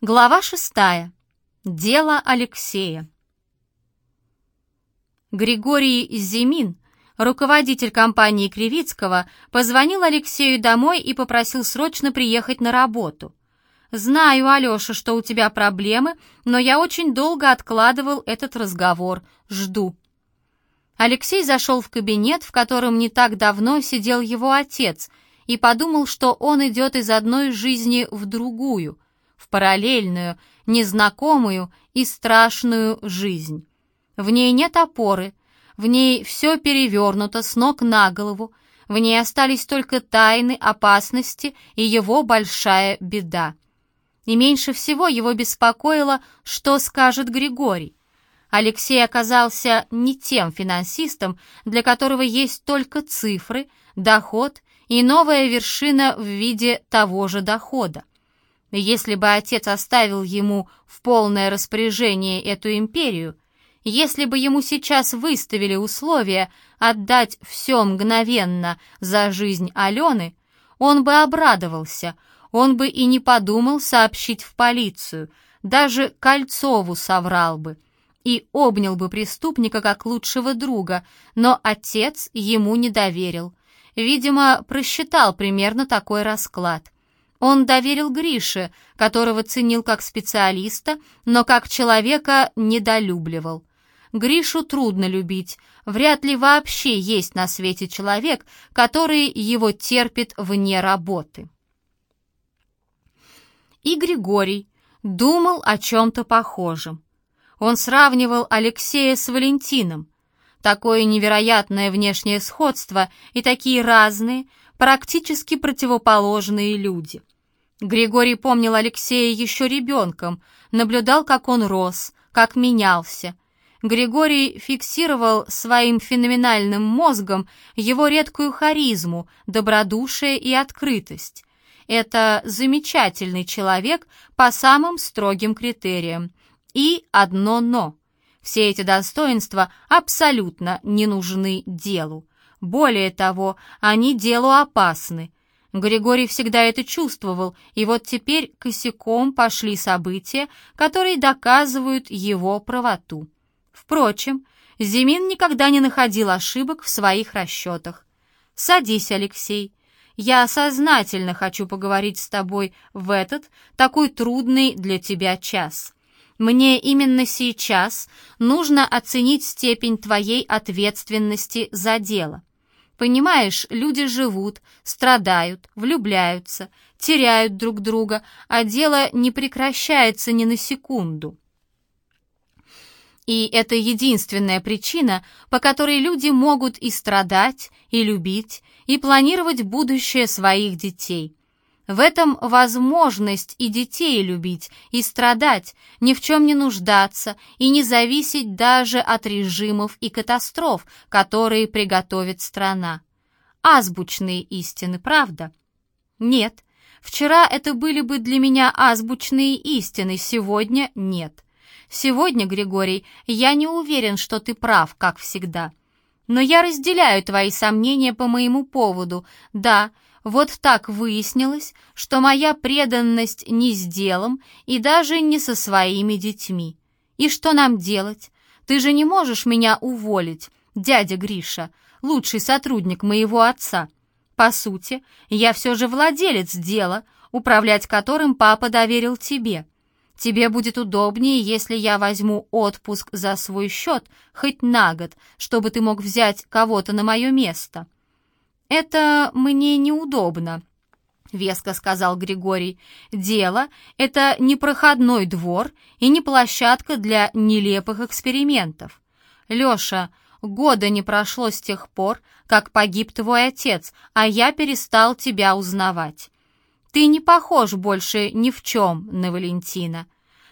Глава шестая. Дело Алексея. Григорий Зимин, руководитель компании Кривицкого, позвонил Алексею домой и попросил срочно приехать на работу. «Знаю, Алеша, что у тебя проблемы, но я очень долго откладывал этот разговор. Жду». Алексей зашел в кабинет, в котором не так давно сидел его отец, и подумал, что он идет из одной жизни в другую — в параллельную, незнакомую и страшную жизнь. В ней нет опоры, в ней все перевернуто с ног на голову, в ней остались только тайны, опасности и его большая беда. И меньше всего его беспокоило, что скажет Григорий. Алексей оказался не тем финансистом, для которого есть только цифры, доход и новая вершина в виде того же дохода. Если бы отец оставил ему в полное распоряжение эту империю, если бы ему сейчас выставили условия отдать все мгновенно за жизнь Алены, он бы обрадовался, он бы и не подумал сообщить в полицию, даже Кольцову соврал бы и обнял бы преступника как лучшего друга, но отец ему не доверил. Видимо, просчитал примерно такой расклад — он доверил Грише, которого ценил как специалиста, но как человека недолюбливал. Гришу трудно любить, вряд ли вообще есть на свете человек, который его терпит вне работы. И Григорий думал о чем-то похожем. Он сравнивал Алексея с Валентином. Такое невероятное внешнее сходство и такие разные, практически противоположные люди. Григорий помнил Алексея еще ребенком, наблюдал, как он рос, как менялся. Григорий фиксировал своим феноменальным мозгом его редкую харизму, добродушие и открытость. Это замечательный человек по самым строгим критериям. И одно «но». Все эти достоинства абсолютно не нужны делу. Более того, они делу опасны – Григорий всегда это чувствовал, и вот теперь косяком пошли события, которые доказывают его правоту. Впрочем, Зимин никогда не находил ошибок в своих расчетах. «Садись, Алексей. Я сознательно хочу поговорить с тобой в этот, такой трудный для тебя час. Мне именно сейчас нужно оценить степень твоей ответственности за дело. Понимаешь, люди живут, страдают, влюбляются, теряют друг друга, а дело не прекращается ни на секунду. И это единственная причина, по которой люди могут и страдать, и любить, и планировать будущее своих детей. В этом возможность и детей любить, и страдать, ни в чем не нуждаться, и не зависеть даже от режимов и катастроф, которые приготовит страна. Азбучные истины, правда? Нет. Вчера это были бы для меня азбучные истины, сегодня нет. Сегодня, Григорий, я не уверен, что ты прав, как всегда. Но я разделяю твои сомнения по моему поводу. Да, вот так выяснилось, что моя преданность не с делом и даже не со своими детьми. И что нам делать? Ты же не можешь меня уволить, дядя Гриша, лучший сотрудник моего отца. По сути, я все же владелец дела, управлять которым папа доверил тебе. Тебе будет удобнее, если я возьму отпуск за свой счет хоть на год, чтобы ты мог взять кого-то на мое место. «Это мне неудобно», — веско сказал Григорий. «Дело — это не проходной двор и не площадка для нелепых экспериментов. Леша, года не прошло с тех пор, как погиб твой отец, а я перестал тебя узнавать. Ты не похож больше ни в чем на Валентина.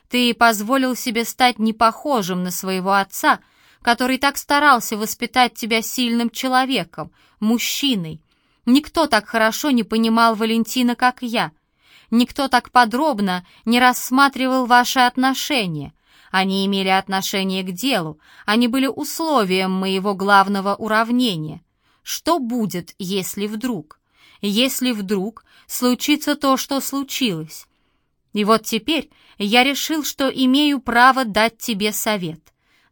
Ты позволил себе стать непохожим на своего отца — который так старался воспитать тебя сильным человеком, мужчиной. Никто так хорошо не понимал Валентина, как я. Никто так подробно не рассматривал ваши отношения. Они имели отношение к делу, они были условием моего главного уравнения. Что будет, если вдруг? Если вдруг случится то, что случилось? И вот теперь я решил, что имею право дать тебе совет.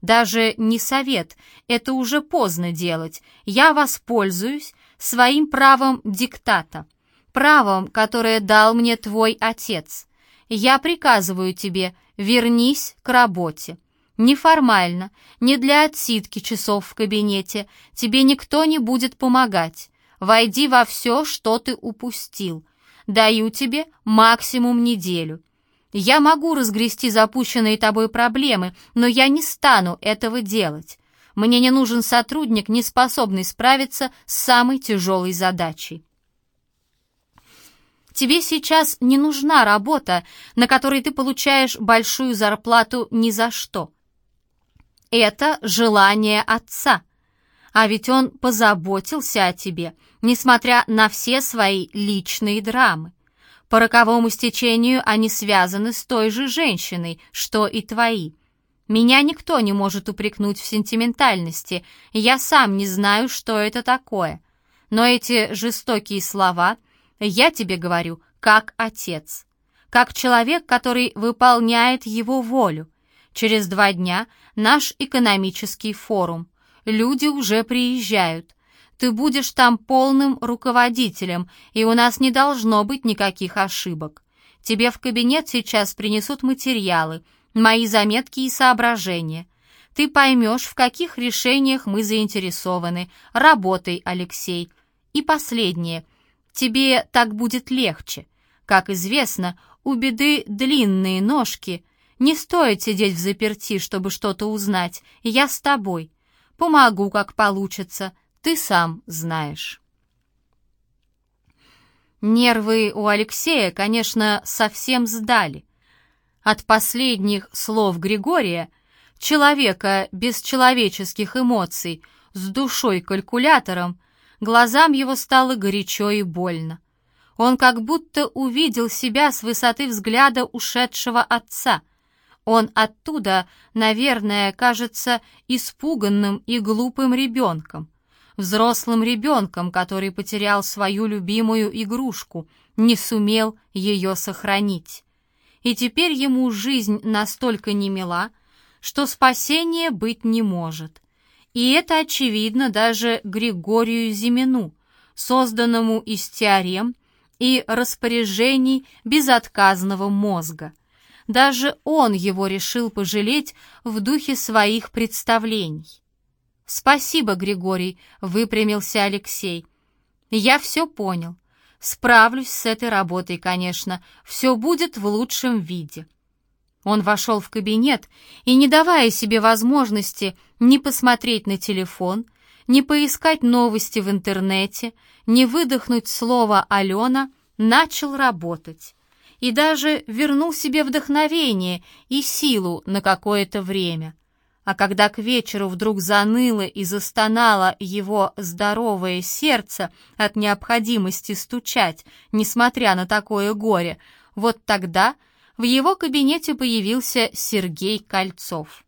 Даже не совет, это уже поздно делать. Я воспользуюсь своим правом диктата, правом, которое дал мне твой отец. Я приказываю тебе, вернись к работе. Неформально, не для отсидки часов в кабинете, тебе никто не будет помогать. Войди во все, что ты упустил. Даю тебе максимум неделю. Я могу разгрести запущенные тобой проблемы, но я не стану этого делать. Мне не нужен сотрудник, не способный справиться с самой тяжелой задачей. Тебе сейчас не нужна работа, на которой ты получаешь большую зарплату ни за что. Это желание отца. А ведь он позаботился о тебе, несмотря на все свои личные драмы. По роковому стечению они связаны с той же женщиной, что и твои. Меня никто не может упрекнуть в сентиментальности, я сам не знаю, что это такое. Но эти жестокие слова я тебе говорю как отец, как человек, который выполняет его волю. Через два дня наш экономический форум. Люди уже приезжают. Ты будешь там полным руководителем, и у нас не должно быть никаких ошибок. Тебе в кабинет сейчас принесут материалы, мои заметки и соображения. Ты поймешь, в каких решениях мы заинтересованы. Работай, Алексей. И последнее. Тебе так будет легче. Как известно, у беды длинные ножки. Не стоит сидеть в заперти, чтобы что-то узнать. Я с тобой. Помогу, как получится. Ты сам знаешь. Нервы у Алексея, конечно, совсем сдали. От последних слов Григория, человека без человеческих эмоций, с душой-калькулятором, глазам его стало горячо и больно. Он как будто увидел себя с высоты взгляда ушедшего отца — он оттуда, наверное, кажется испуганным и глупым ребенком. Взрослым ребенком, который потерял свою любимую игрушку, не сумел ее сохранить. И теперь ему жизнь настолько немила, что спасения быть не может. И это очевидно даже Григорию Зимину, созданному из теорем и распоряжений безотказного мозга – даже он его решил пожалеть в духе своих представлений. «Спасибо, Григорий», — выпрямился Алексей. «Я все понял. Справлюсь с этой работой, конечно. Все будет в лучшем виде». Он вошел в кабинет и, не давая себе возможности ни посмотреть на телефон, ни поискать новости в интернете, ни выдохнуть слово «Алена», начал работать и даже вернул себе вдохновение и силу на какое-то время. А когда к вечеру вдруг заныло и застонало его здоровое сердце от необходимости стучать, несмотря на такое горе, вот тогда в его кабинете появился Сергей Кольцов.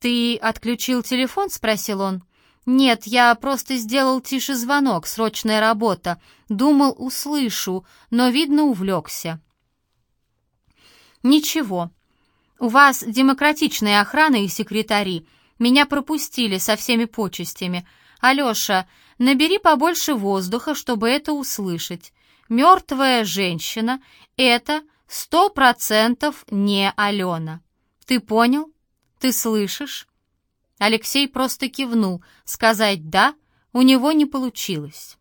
«Ты отключил телефон?» — спросил он. «Нет, я просто сделал тише звонок, срочная работа. Думал, услышу, но, видно, увлекся». «Ничего. У вас демократичная охрана и секретари. Меня пропустили со всеми почестями. Алеша, набери побольше воздуха, чтобы это услышать. Мертвая женщина — это сто процентов не Алена. Ты понял? Ты слышишь?» Алексей просто кивнул. Сказать «да» у него не получилось.